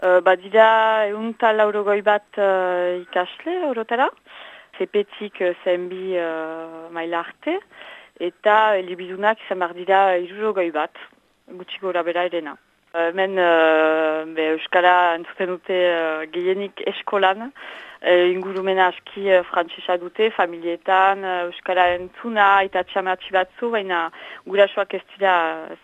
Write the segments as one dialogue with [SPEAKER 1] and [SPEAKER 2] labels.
[SPEAKER 1] Uh, badira eunta laurogoi bat uh, ikasle orotara, zepetik uh, zenbi uh, maila arte, eta elibidunak izan behar dira irurogoi bat, gutxi gora bera edena. Hemen uh, be, Euskara entzuten dute uh, gehienik eskolan, uh, ingurumena aski uh, frantzesa dute, familietan, uh, Euskara entzuna eta txamatxi batzu, baina gurasoak ez dira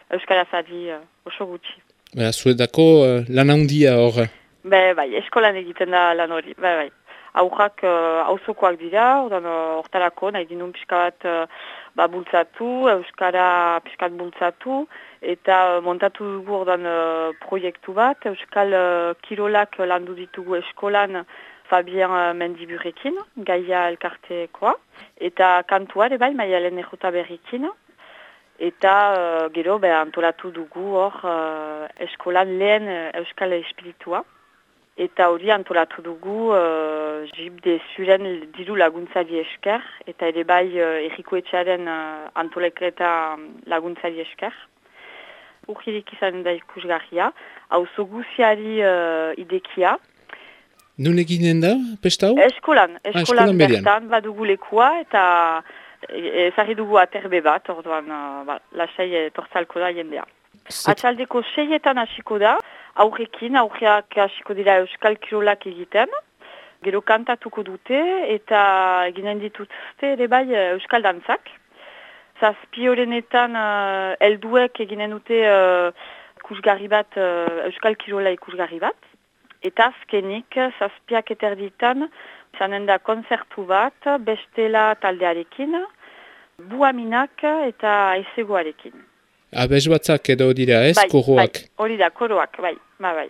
[SPEAKER 1] Euskara zadi uh, oso gutxi.
[SPEAKER 2] Ba, zuetako uh, lan handia hor?
[SPEAKER 1] Be, bai, eskolan egiten da lan hori, bai, bai. Aurrak hauzokoak uh, dira, hortarako, nahi dinun pixka bat uh, ba, bultzatu, Euskara pixka bultzatu, eta montatu dugu ordan uh, proiektu bat, Euskal uh, Kirolak landu ditugu eskolan Fabien uh, Mendiburekin, Gaia Elkartekoa, eta kantua, bai, maialen errota berrikin, Eta uh, gero be, antolatu dugu hor uh, eskolan lehen uh, euskal espiritua. Eta hori antolatu dugu uh, jib de zuren diru laguntzari esker. Eta ere bai uh, errikoetxaren uh, antolekreta laguntzari esker. Urkirik izan da ikusgarria. Hau zoguziari uh, idekia.
[SPEAKER 2] Nun eginen da, pesta hau?
[SPEAKER 1] Eskolan, eskolan, ah, eskolan bertan badugu lekua eta... Ezarri dugu aterbe bat, orduan, uh, ba, lasai torzalko da jendea. Atxaldeko seietan hasiko da, aurrekin, aurreak hasiko dira euskal kirolak egiten, gero kantatuko dute eta eginen dituzte ere bai euskal dantzak. Zazpi horrenetan uh, elduek eginen dute uh, bat, uh, euskal kirola ikusgarri bat. Eta azkenik, zazpiak eterditan, zanen da konzertu bat, bestela taldearekin, buaminak eta aizegoarekin.
[SPEAKER 2] Abez batzak edo dira ez,
[SPEAKER 1] bai,
[SPEAKER 2] koroak?
[SPEAKER 1] Bai, hori da, koroak, bai, ma bai.